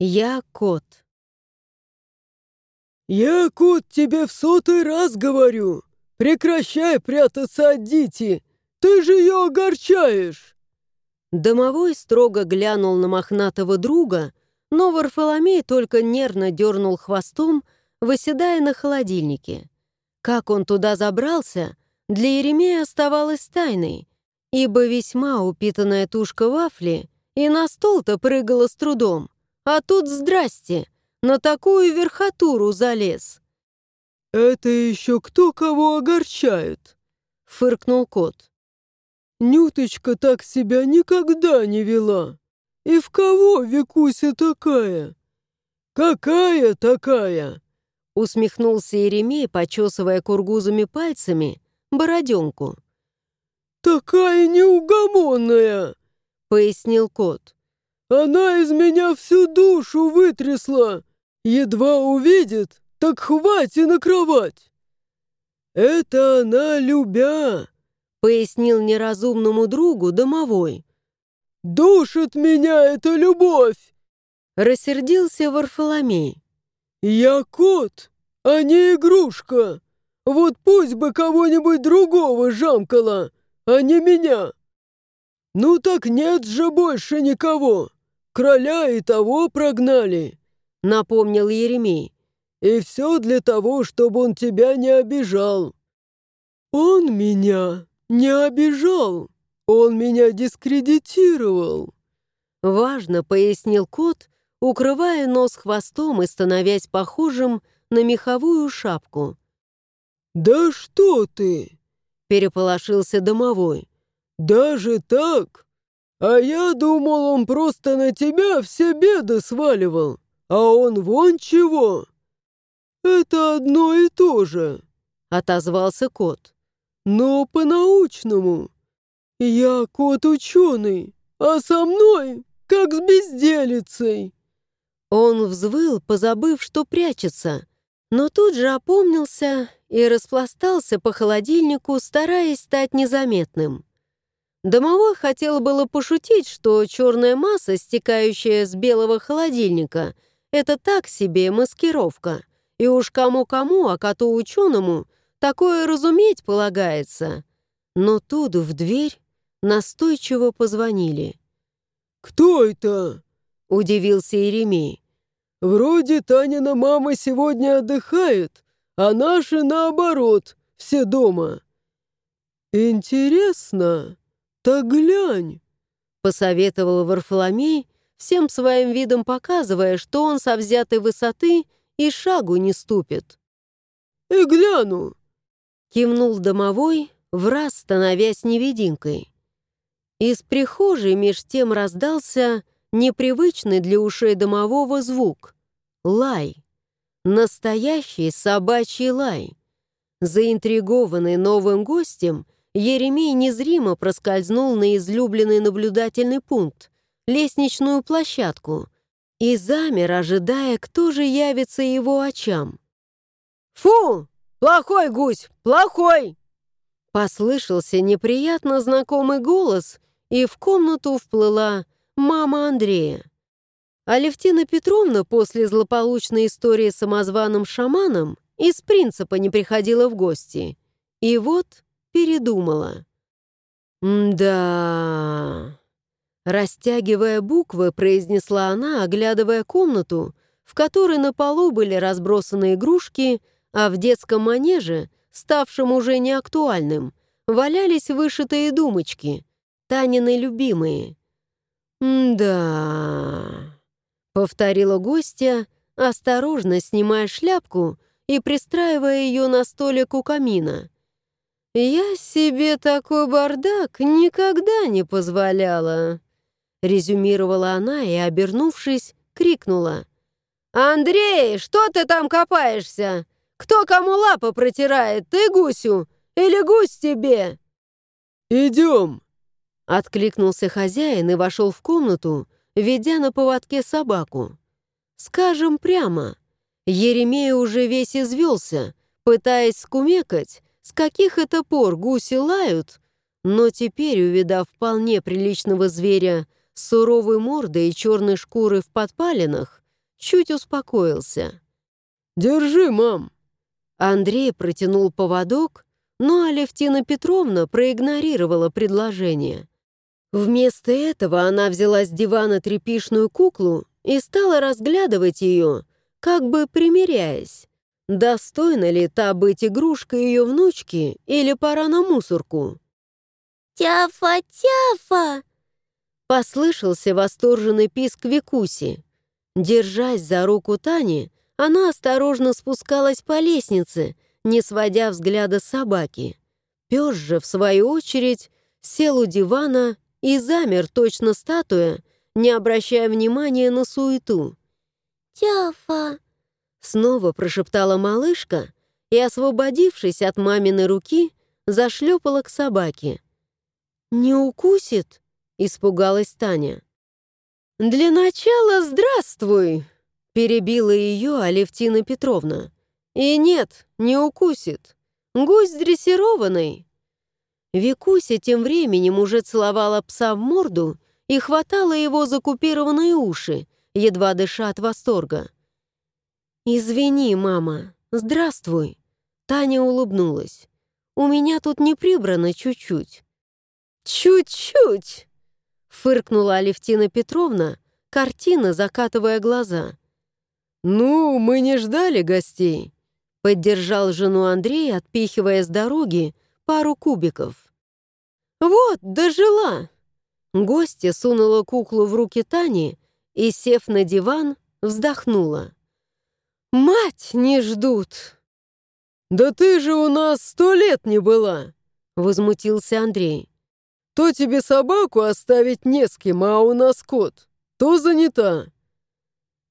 Я кот. «Я, кот, тебе в сотый раз говорю! Прекращай прятаться от Дити! Ты же ее огорчаешь!» Домовой строго глянул на мохнатого друга, но Варфоломей только нервно дернул хвостом, выседая на холодильнике. Как он туда забрался, для Еремея оставалось тайной, ибо весьма упитанная тушка вафли и на стол-то прыгала с трудом, а тут здрасте — на такую верхотуру залез?» «Это еще кто кого огорчает?» — фыркнул кот. «Нюточка так себя никогда не вела. И в кого Викуся такая?» «Какая такая?» — усмехнулся Еремей, почесывая кургузами пальцами бороденку. «Такая неугомонная!» — пояснил кот. «Она из меня всю душу вытрясла, Едва увидит, так хватит на кровать. Это она любя, пояснил неразумному другу домовой. Душит меня эта любовь. Рассердился Варфоломей. Я кот, а не игрушка. Вот пусть бы кого-нибудь другого жамкала, а не меня. Ну так нет же больше никого. Короля и того прогнали напомнил Еремей. «И все для того, чтобы он тебя не обижал». «Он меня не обижал, он меня дискредитировал», важно пояснил кот, укрывая нос хвостом и становясь похожим на меховую шапку. «Да что ты!» — переполошился домовой. «Даже так? А я думал, он просто на тебя все беды сваливал а он вон чего!» «Это одно и то же», — отозвался кот. «Но по-научному. Я кот-ученый, а со мной как с безделицей». Он взвыл, позабыв, что прячется, но тут же опомнился и распластался по холодильнику, стараясь стать незаметным. Домовой хотел было пошутить, что черная масса, стекающая с белого холодильника — это так себе маскировка. И уж кому-кому, а коту-ученому такое разуметь полагается. Но тут в дверь настойчиво позвонили. «Кто это?» — удивился Еремей. «Вроде Танина мама сегодня отдыхает, а наши, наоборот, все дома». «Интересно, так глянь», — посоветовал Варфоломей, всем своим видом показывая, что он со взятой высоты и шагу не ступит. «И гляну!» — кивнул домовой, в раз становясь невидимкой. Из прихожей меж тем раздался непривычный для ушей домового звук — лай. Настоящий собачий лай. Заинтригованный новым гостем, Еремей незримо проскользнул на излюбленный наблюдательный пункт — лестничную площадку и замер, ожидая, кто же явится его очам. «Фу! Плохой гусь! Плохой!» Послышался неприятно знакомый голос, и в комнату вплыла мама Андрея. Алевтина Петровна после злополучной истории с самозваным шаманом из принципа не приходила в гости. И вот передумала. «Да...» Растягивая буквы, произнесла она, оглядывая комнату, в которой на полу были разбросаны игрушки, а в детском манеже, ставшем уже неактуальным, валялись вышитые думочки, Танины любимые. «Да...» — повторила гостья, осторожно снимая шляпку и пристраивая ее на столик у камина. «Я себе такой бардак никогда не позволяла». Резюмировала она и, обернувшись, крикнула. «Андрей, что ты там копаешься? Кто кому лапы протирает, ты гусю или гусь тебе?» «Идем!» Откликнулся хозяин и вошел в комнату, ведя на поводке собаку. «Скажем прямо, Еремей уже весь извелся, пытаясь скумекать, с каких это пор гуси лают, но теперь, увидав вполне приличного зверя, с суровой мордой и черной шкурой в подпалинах, чуть успокоился. «Держи, мам!» Андрей протянул поводок, но Алевтина Петровна проигнорировала предложение. Вместо этого она взяла с дивана тряпишную куклу и стала разглядывать ее, как бы примиряясь, достойна ли та быть игрушкой ее внучки или пора на мусорку. «Тяфа-тяфа!» Послышался восторженный писк Викуси. Держась за руку Тани, она осторожно спускалась по лестнице, не сводя взгляда с собаки. Пес же, в свою очередь, сел у дивана и замер точно статуя, не обращая внимания на суету. «Тяфа!» Снова прошептала малышка и, освободившись от маминой руки, зашлепала к собаке. «Не укусит?» — испугалась Таня. «Для начала здравствуй!» — перебила ее Алевтина Петровна. «И нет, не укусит. Гусь дрессированный». Викуся тем временем уже целовала пса в морду и хватала его за купированные уши, едва дыша от восторга. «Извини, мама. Здравствуй». Таня улыбнулась. «У меня тут не прибрано чуть-чуть». «Чуть-чуть!» — фыркнула Алевтина Петровна, картина закатывая глаза. «Ну, мы не ждали гостей», — поддержал жену Андрей, отпихивая с дороги пару кубиков. «Вот, дожила!» Гостья сунула куклу в руки Тани и, сев на диван, вздохнула. «Мать не ждут!» «Да ты же у нас сто лет не была!» — возмутился Андрей. «То тебе собаку оставить не с кем, а у нас кот, то занята».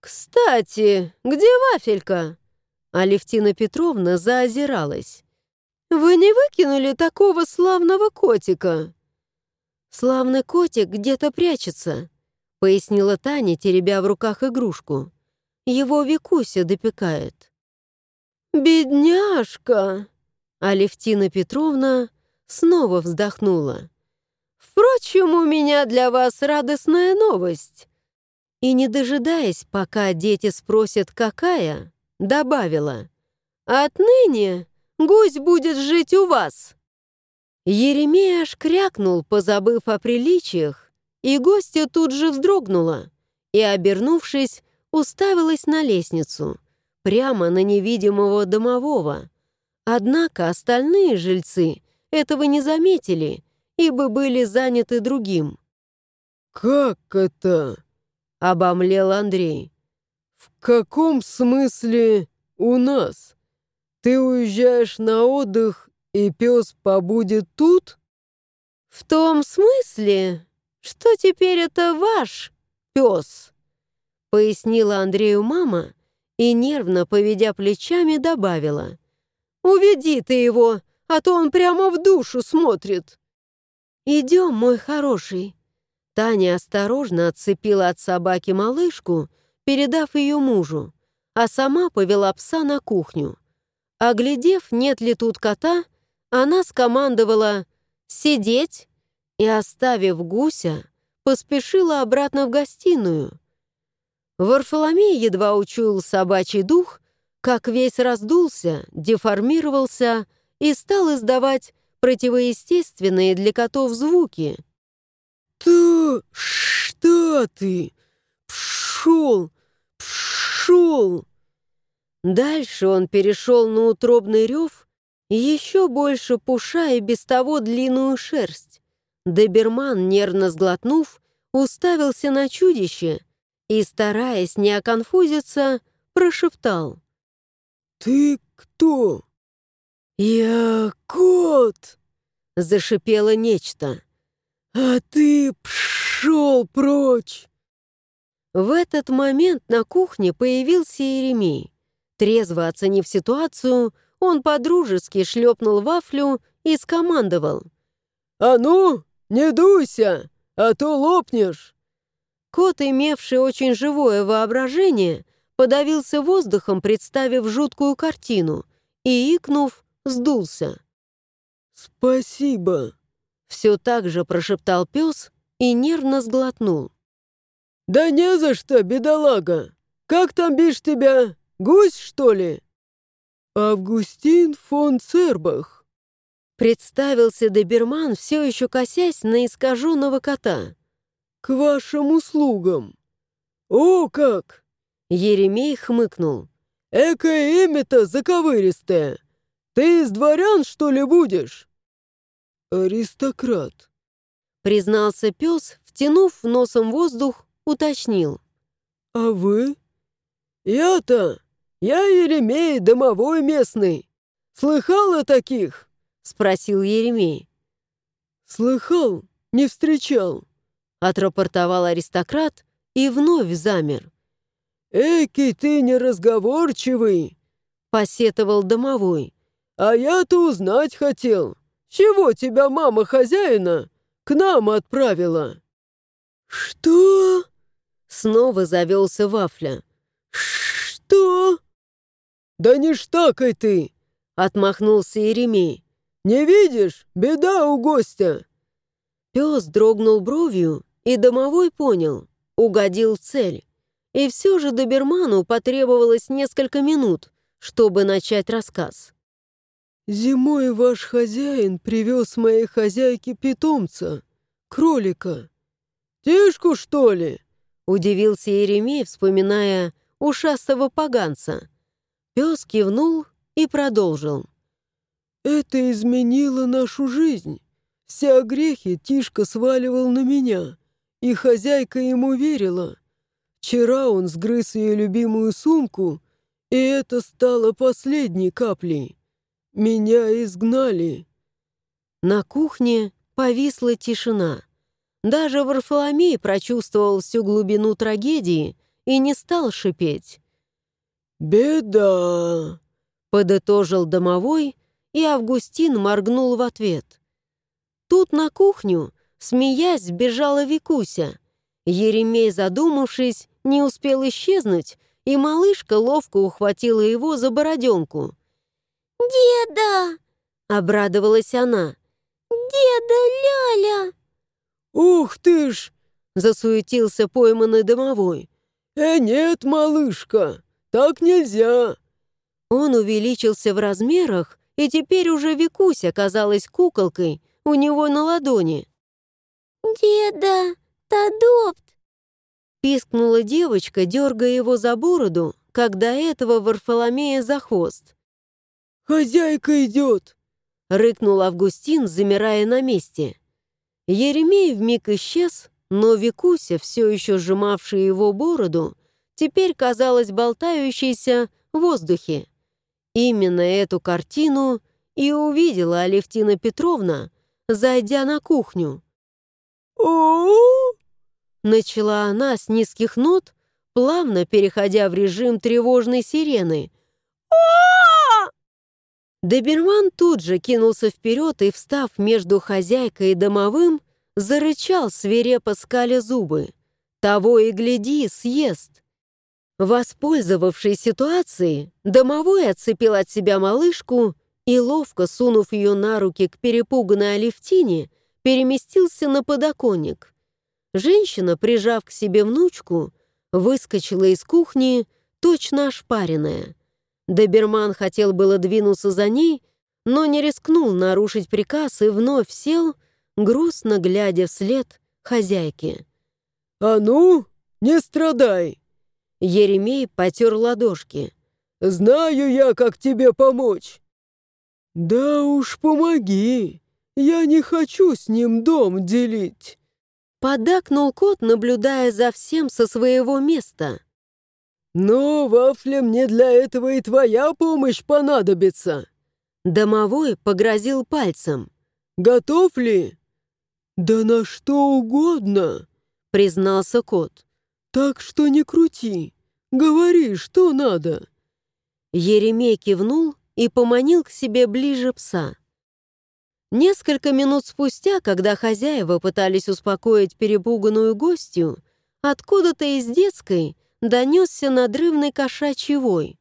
«Кстати, где вафелька?» Алевтина Петровна заозиралась. «Вы не выкинули такого славного котика?» «Славный котик где-то прячется», — пояснила Таня, теребя в руках игрушку. Его Викуся допекает. «Бедняжка!» Алевтина Петровна снова вздохнула. «Впрочем, у меня для вас радостная новость». И, не дожидаясь, пока дети спросят, какая, добавила. «Отныне гусь будет жить у вас». Еремей аж крякнул, позабыв о приличиях, и гостья тут же вздрогнула и, обернувшись, уставилась на лестницу, прямо на невидимого домового. Однако остальные жильцы этого не заметили, ибо были заняты другим. «Как это?» — обомлел Андрей. «В каком смысле у нас? Ты уезжаешь на отдых, и пес побудет тут?» «В том смысле, что теперь это ваш пес», — пояснила Андрею мама и, нервно поведя плечами, добавила. «Уведи ты его, а то он прямо в душу смотрит». «Идем, мой хороший». Таня осторожно отцепила от собаки малышку, передав ее мужу, а сама повела пса на кухню. Оглядев, нет ли тут кота, она скомандовала «сидеть» и, оставив гуся, поспешила обратно в гостиную. Варфоломей едва учуял собачий дух, как весь раздулся, деформировался и стал издавать противоестественные для котов звуки. «То что ты? Пшел! Пшел!» Дальше он перешел на утробный рев, еще больше пушая без того длинную шерсть. Доберман, нервно сглотнув, уставился на чудище и, стараясь не оконфузиться, прошептал. «Ты кто?» «Я кот!» — зашипело нечто. «А ты пшел прочь!» В этот момент на кухне появился Еремей. Трезво оценив ситуацию, он подружески шлепнул вафлю и скомандовал. «А ну, не дуйся, а то лопнешь!» Кот, имевший очень живое воображение, подавился воздухом, представив жуткую картину, и, икнув, сдулся. «Спасибо», — все так же прошептал пес и нервно сглотнул. «Да не за что, бедолага! как там бишь тебя? Гусь, что ли?» «Августин фон Цербах», — представился доберман, все еще косясь на искаженного кота. «К вашим услугам». «О, как!» — Еремей хмыкнул. «Экое имя-то заковыристое. Ты из дворян, что ли, будешь?» «Аристократ», — признался пес, втянув носом воздух, уточнил. «А вы?» «Я-то, я Еремей, домовой местный. Слыхал о таких?» — спросил Еремей. «Слыхал, не встречал», — отрапортовал аристократ и вновь замер. «Эки ты неразговорчивый!» — посетовал домовой. «А я-то узнать хотел, чего тебя мама хозяина к нам отправила?» «Что?» — снова завелся Вафля. «Что?» «Да не штакай ты!» — отмахнулся Еремей. «Не видишь? Беда у гостя!» Пес дрогнул бровью, и домовой понял — угодил цель. И все же доберману потребовалось несколько минут, чтобы начать рассказ. «Зимой ваш хозяин привез моей хозяйке питомца, кролика. Тишку, что ли?» — удивился Еремей, вспоминая ушастого поганца. Пес кивнул и продолжил. «Это изменило нашу жизнь. Все грехи Тишка сваливал на меня, и хозяйка ему верила. Вчера он сгрыз ее любимую сумку, и это стало последней каплей. Меня изгнали». На кухне повисла тишина. Даже Варфоломей прочувствовал всю глубину трагедии и не стал шипеть. «Беда!» — подытожил домовой, и Августин моргнул в ответ. Тут на кухню, смеясь, сбежала Викуся. Еремей, задумавшись, не успел исчезнуть, и малышка ловко ухватила его за бороденку. «Деда!» — обрадовалась она. «Деда Ляля!» «Ух ты ж!» — засуетился пойманный домовой. «Э, нет, малышка, так нельзя!» Он увеличился в размерах, и теперь уже Викуся казалась куколкой у него на ладони. «Деда, тадопт!» Пискнула девочка, дергая его за бороду, как до этого Варфоломея за хвост. «Хозяйка идет!» — рыкнул Августин, замирая на месте. Еремей вмиг исчез, но Викуся, все еще сжимавшая его бороду, теперь казалась болтающейся в воздухе. Именно эту картину и увидела Алевтина Петровна, зайдя на кухню. Начала она с низких нот, плавно переходя в режим тревожной сирены. Доберман тут же кинулся вперед и, встав между хозяйкой и домовым, зарычал, свирепо скаля зубы. Того и гляди, съест. Воспользовавшись ситуацией, домовой отцепил от себя малышку и, ловко сунув ее на руки к перепуганной Алевтине, переместился на подоконник. Женщина, прижав к себе внучку, выскочила из кухни, точно ошпаренная. Доберман хотел было двинуться за ней, но не рискнул нарушить приказ и вновь сел, грустно глядя вслед хозяйке. «А ну, не страдай!» Еремей потер ладошки. «Знаю я, как тебе помочь!» «Да уж помоги! Я не хочу с ним дом делить!» Подакнул кот, наблюдая за всем со своего места. «Но, Вафля, мне для этого и твоя помощь понадобится!» Домовой погрозил пальцем. «Готов ли?» «Да на что угодно», — признался кот. «Так что не крути. Говори, что надо». Еремей кивнул и поманил к себе ближе пса. Несколько минут спустя, когда хозяева пытались успокоить перепуганную гостью, откуда-то из детской донесся надрывный кошачий вой.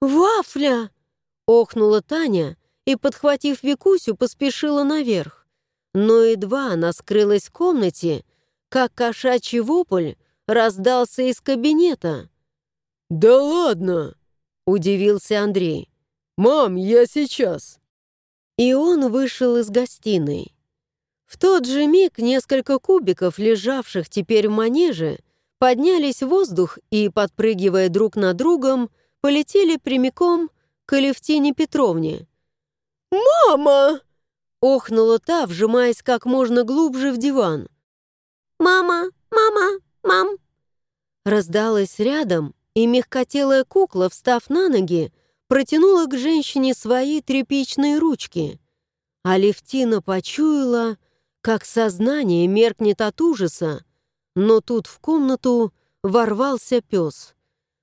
«Вафля!» — охнула Таня и, подхватив Викусю, поспешила наверх. Но едва она скрылась в комнате, как кошачий вопль раздался из кабинета. «Да ладно!» — удивился Андрей. «Мам, я сейчас!» И он вышел из гостиной. В тот же миг несколько кубиков, лежавших теперь в манеже, поднялись в воздух и, подпрыгивая друг на другом, полетели прямиком к Алевтине Петровне. «Мама!» — охнула та, вжимаясь как можно глубже в диван. «Мама! Мама! Мам!» Раздалась рядом, и мягкотелая кукла, встав на ноги, протянула к женщине свои тряпичные ручки. Алевтина почуяла, как сознание меркнет от ужаса, но тут в комнату ворвался пес.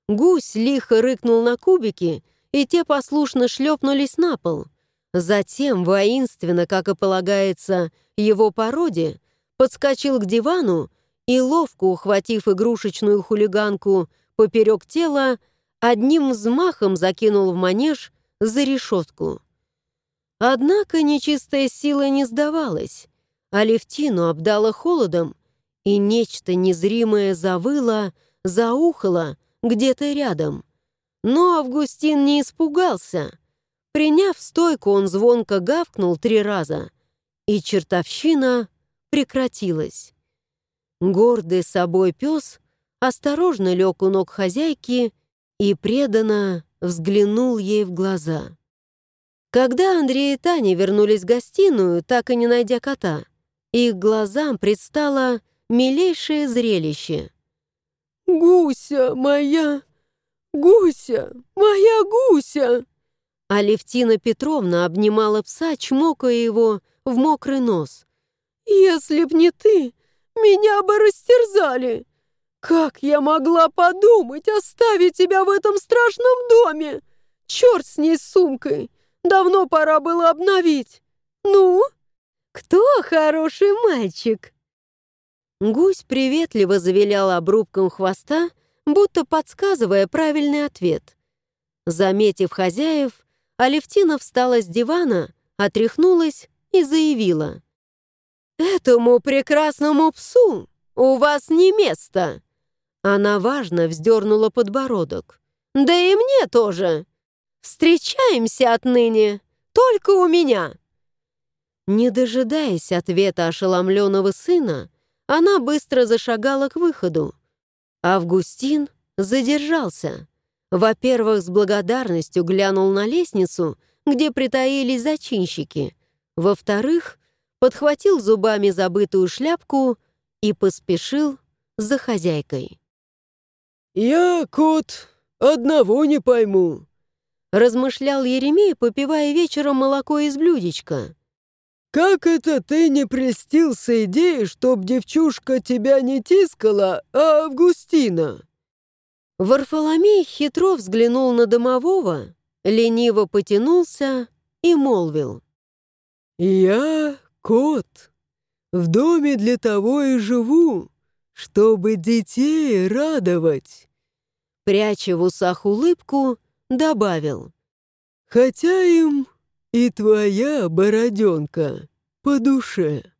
Гусь лихо рыкнул на кубики, и те послушно шлепнулись на пол. Затем, воинственно, как и полагается, его породе, подскочил к дивану и, ловко ухватив игрушечную хулиганку поперек тела, одним взмахом закинул в манеж за решетку. Однако нечистая сила не сдавалась, а Левтину обдала холодом, и нечто незримое завыло, заухало где-то рядом. Но Августин не испугался. Приняв стойку, он звонко гавкнул три раза, и чертовщина прекратилась. Гордый собой пес осторожно лег у ног хозяйки и преданно взглянул ей в глаза. Когда Андрей и Таня вернулись в гостиную, так и не найдя кота, их глазам предстало милейшее зрелище. «Гуся моя! Гуся! Моя гуся!» Алевтина Петровна обнимала пса, чмокая его в мокрый нос. «Если б не ты, меня бы растерзали! Как я могла подумать оставить тебя в этом страшном доме? Черт с ней сумкой! Давно пора было обновить! Ну, кто хороший мальчик?» Гусь приветливо завилял обрубком хвоста, будто подсказывая правильный ответ. Заметив хозяев, Алевтина встала с дивана, отряхнулась и заявила. «Этому прекрасному псу у вас не место!» Она важно вздернула подбородок. «Да и мне тоже! Встречаемся отныне только у меня!» Не дожидаясь ответа ошеломленного сына, она быстро зашагала к выходу. Августин задержался. Во-первых, с благодарностью глянул на лестницу, где притаились зачинщики. Во-вторых, подхватил зубами забытую шляпку и поспешил за хозяйкой. «Я, кот, одного не пойму», — размышлял Еремей, попивая вечером молоко из блюдечка. «Как это ты не прельстился идеей, чтоб девчушка тебя не тискала, а Августина?» Варфоломей хитро взглянул на домового, лениво потянулся и молвил. «Я кот. В доме для того и живу, чтобы детей радовать». Пряча в усах улыбку, добавил. «Хотя им и твоя бороденка по душе».